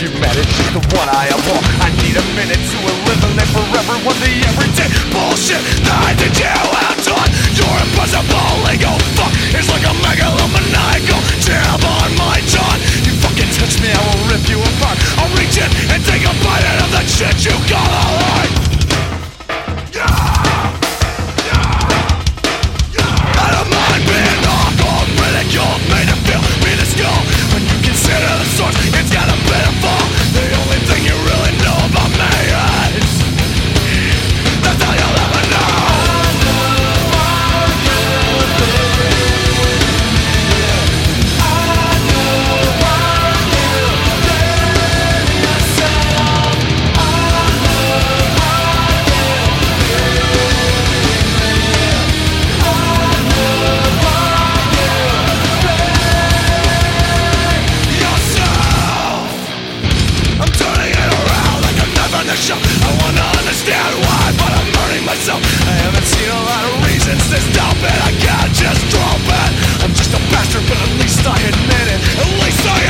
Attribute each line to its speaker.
Speaker 1: derivative humanity is the one I abhor. I need a minute to eliminate forever what the everyday bullshit that I did you have done. Your impossible ego fuck is like a megalomaniacal jab on my jaw. You fucking touch me, I will rip you apart. I'll reach in and take a bite out of that shit you call I haven't seen a lot of reasons to stop it. I can't just drop it. I'm just a bastard, but at least I admit it. At least I